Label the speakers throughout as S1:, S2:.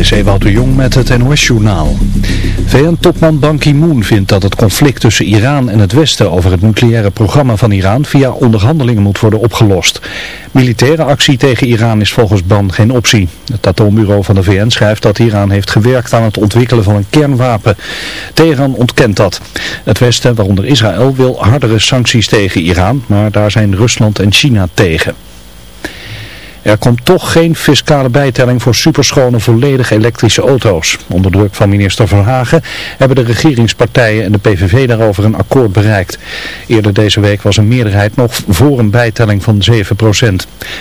S1: is Ewout de Jong met het NOS-journaal. VN-topman Ban Ki-moon vindt dat het conflict tussen Iran en het Westen over het nucleaire programma van Iran via onderhandelingen moet worden opgelost. Militaire actie tegen Iran is volgens Ban geen optie. Het atoombureau van de VN schrijft dat Iran heeft gewerkt aan het ontwikkelen van een kernwapen. Teheran ontkent dat. Het Westen, waaronder Israël, wil hardere sancties tegen Iran, maar daar zijn Rusland en China tegen. Er komt toch geen fiscale bijtelling voor superschone volledig elektrische auto's. Onder druk van minister Verhagen hebben de regeringspartijen en de PVV daarover een akkoord bereikt. Eerder deze week was een meerderheid nog voor een bijtelling van 7%.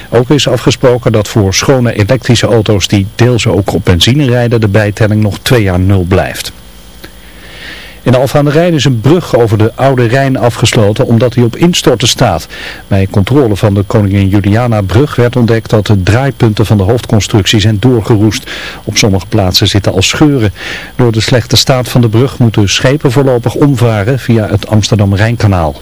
S1: Ook is afgesproken dat voor schone elektrische auto's die deels ook op benzine rijden de bijtelling nog twee jaar nul blijft. In Alphen aan de Rijn is een brug over de Oude Rijn afgesloten omdat hij op instorten staat. Bij controle van de Koningin Juliana brug werd ontdekt dat de draaipunten van de hoofdconstructie zijn doorgeroest. Op sommige plaatsen zitten al scheuren. Door de slechte staat van de brug moeten schepen voorlopig omvaren via het Amsterdam-Rijnkanaal.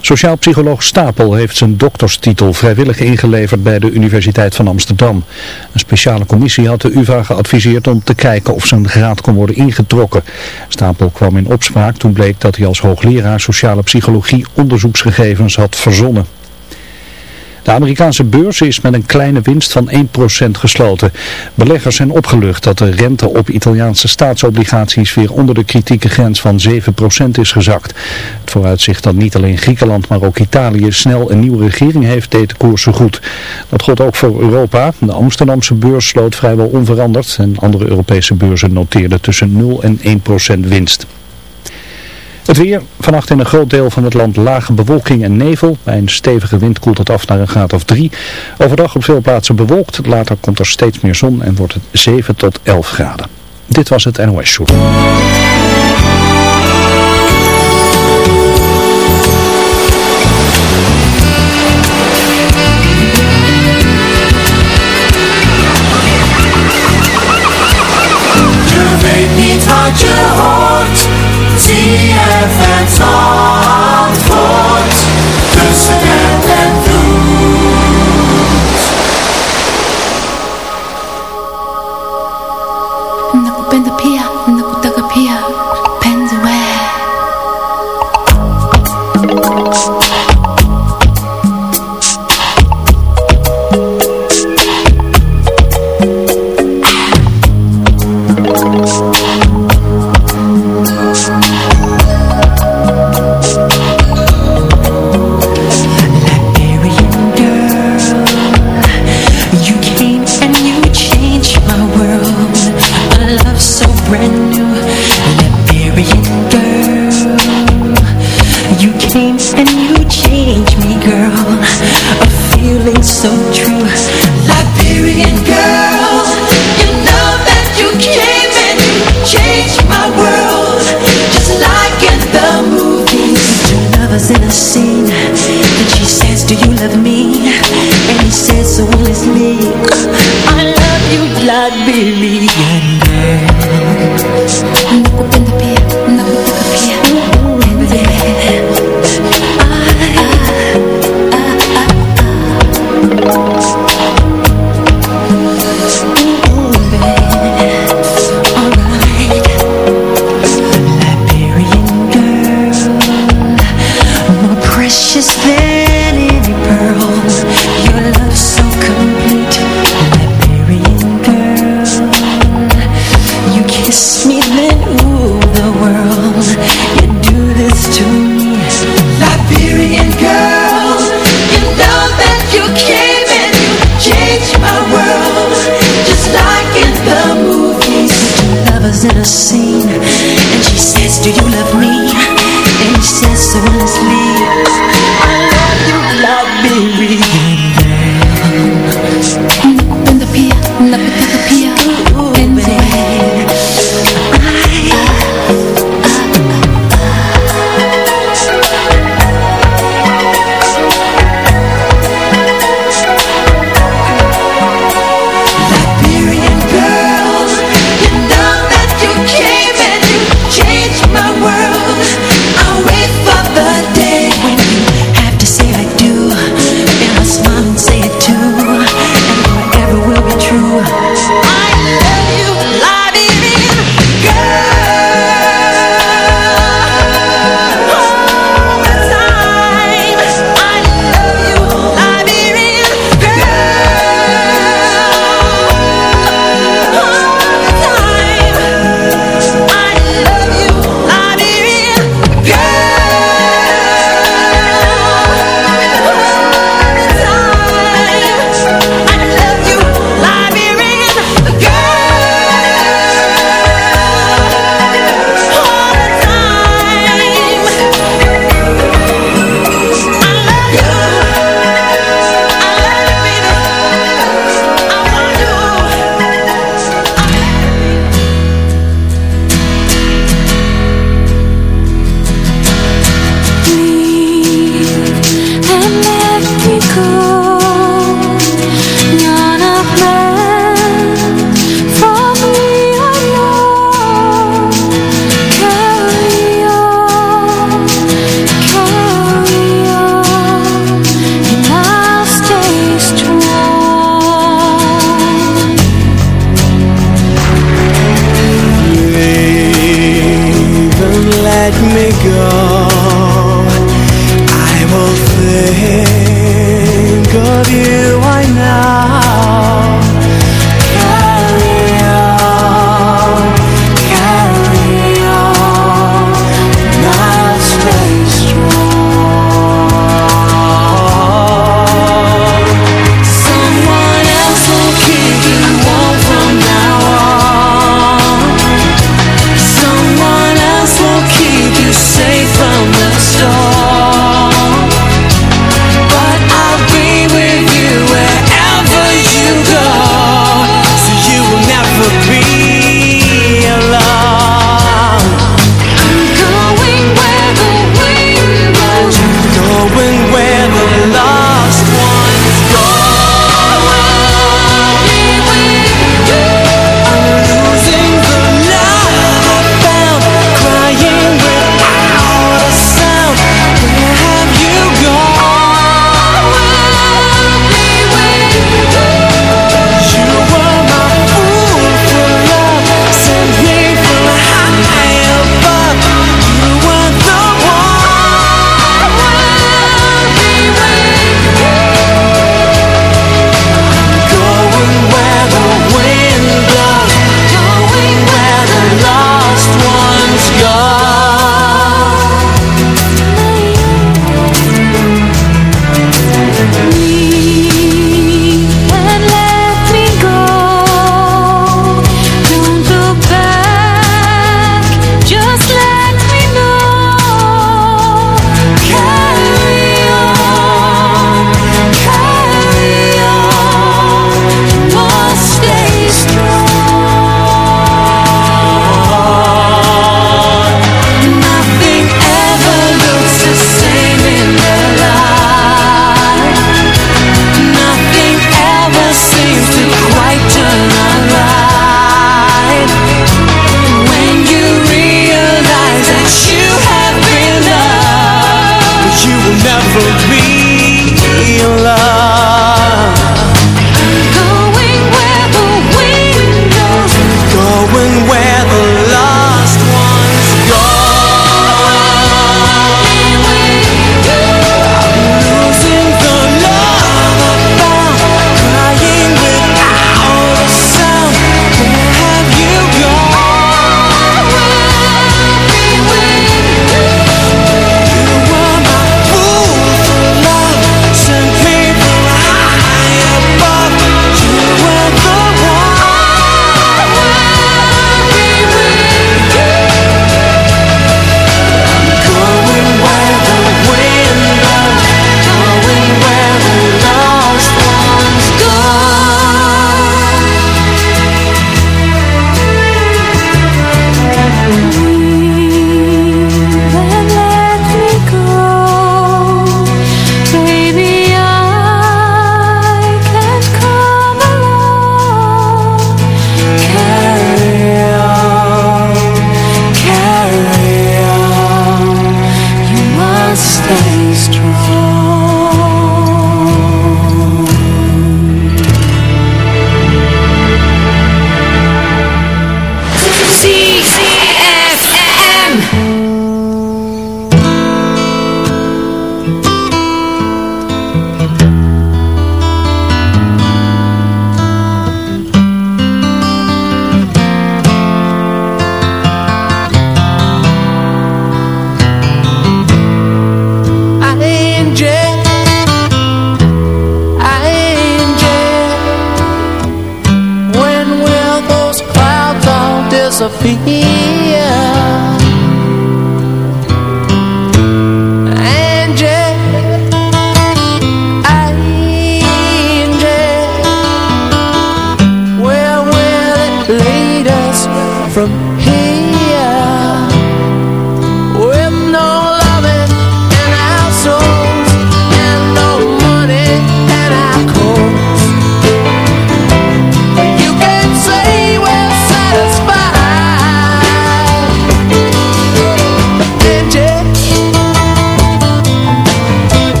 S1: Sociaal psycholoog Stapel heeft zijn dokterstitel vrijwillig ingeleverd bij de Universiteit van Amsterdam. Een speciale commissie had de UvA geadviseerd om te kijken of zijn graad kon worden ingetrokken. Stapel kwam in opspraak toen bleek dat hij als hoogleraar sociale psychologie onderzoeksgegevens had verzonnen. De Amerikaanse beurs is met een kleine winst van 1% gesloten. Beleggers zijn opgelucht dat de rente op Italiaanse staatsobligaties weer onder de kritieke grens van 7% is gezakt. Het vooruitzicht dat niet alleen Griekenland maar ook Italië snel een nieuwe regering heeft deed de koersen goed. Dat gold ook voor Europa. De Amsterdamse beurs sloot vrijwel onveranderd en andere Europese beurzen noteerden tussen 0 en 1% winst. Weer, vannacht in een groot deel van het land lage bewolking en nevel. Bij een stevige wind koelt het af naar een graad of 3. Overdag op veel plaatsen bewolkt. Later komt er steeds meer zon en wordt het 7 tot 11 graden. Dit was het NOS Show.
S2: song.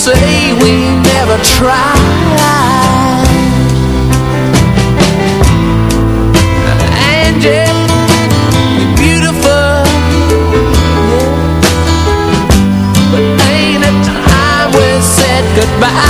S2: say we
S3: never tried. And yet we're beautiful. But ain't it time we said goodbye?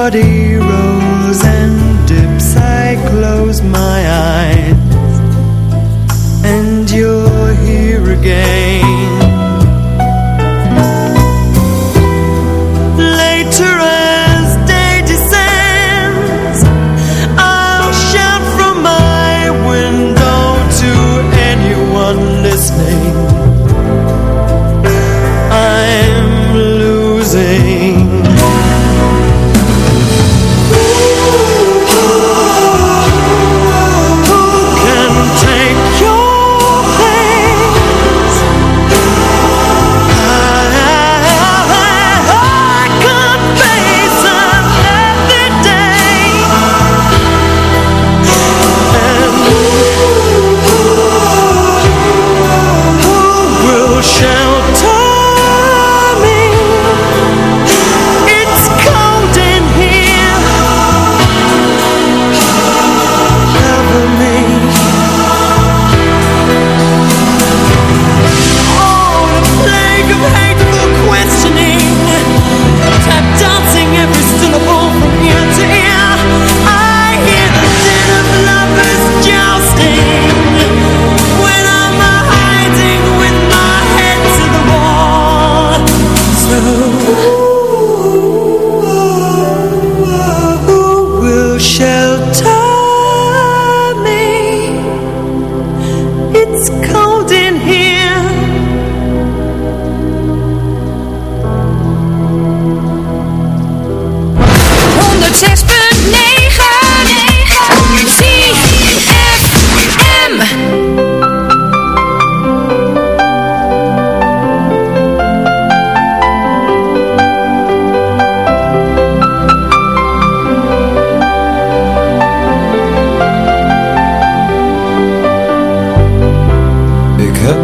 S4: body.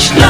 S5: much love.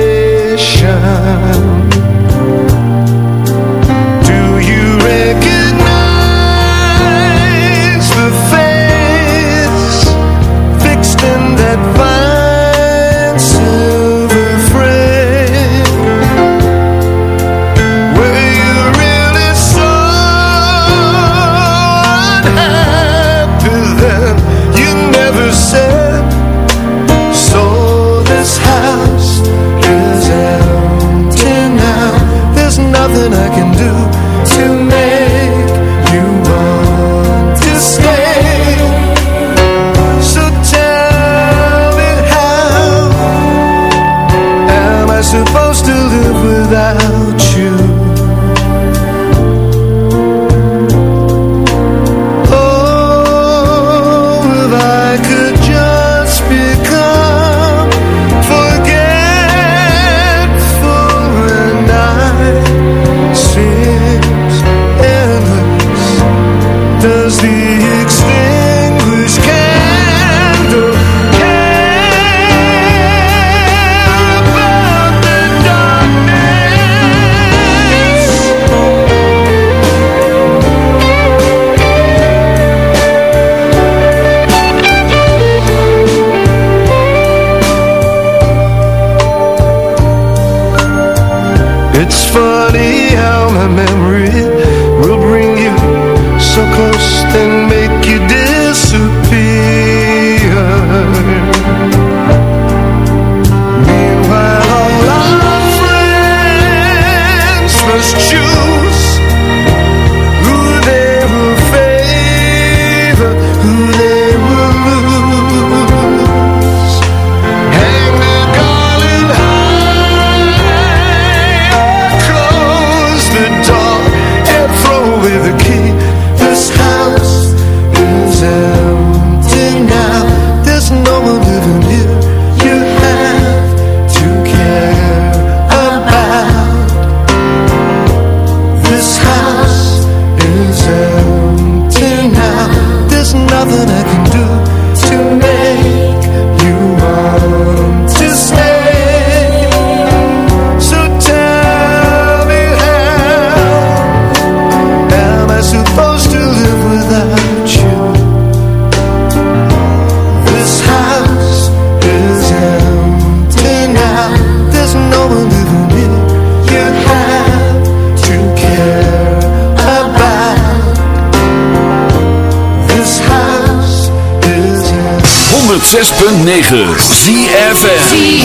S6: ZFM
S7: ZFM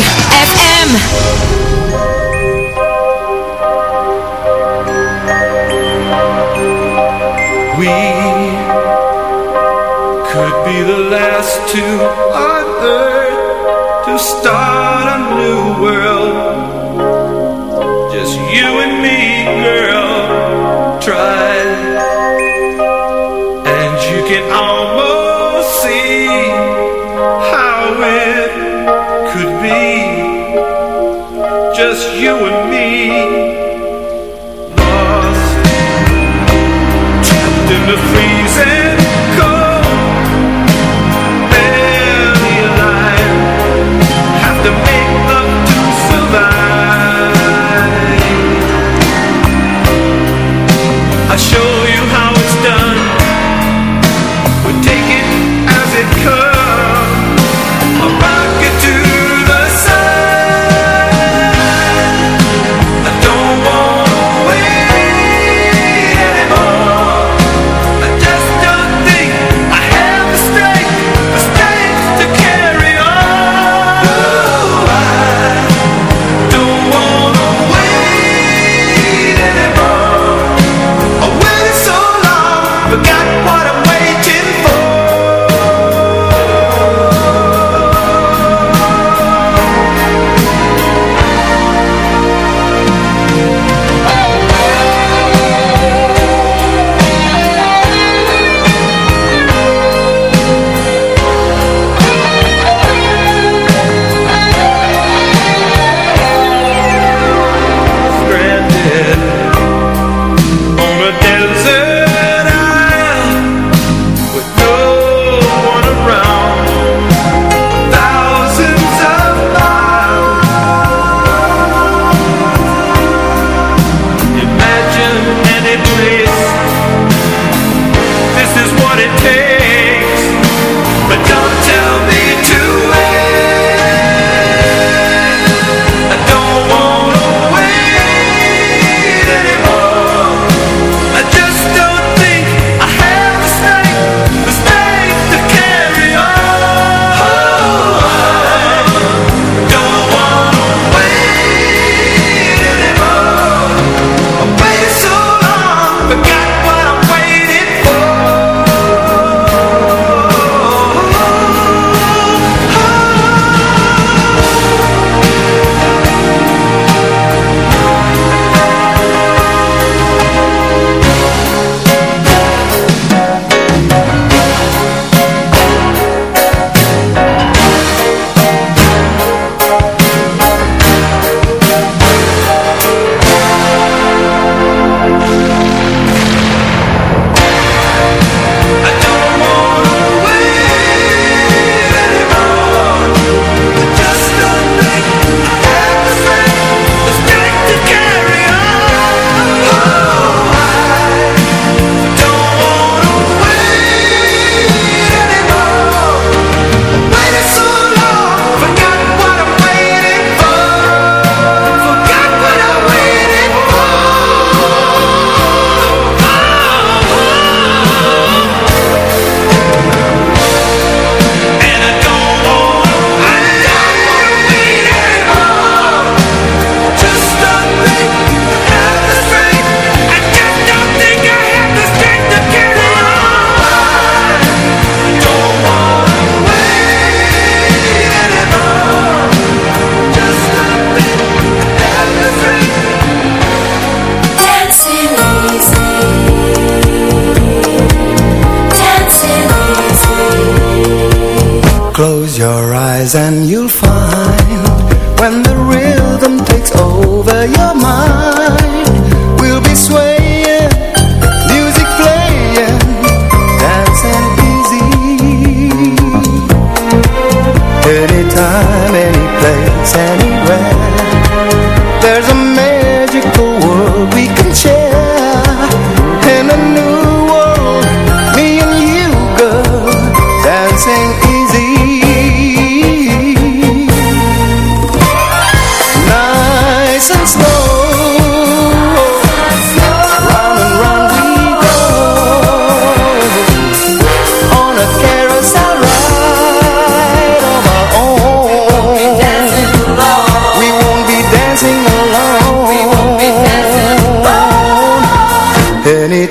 S8: and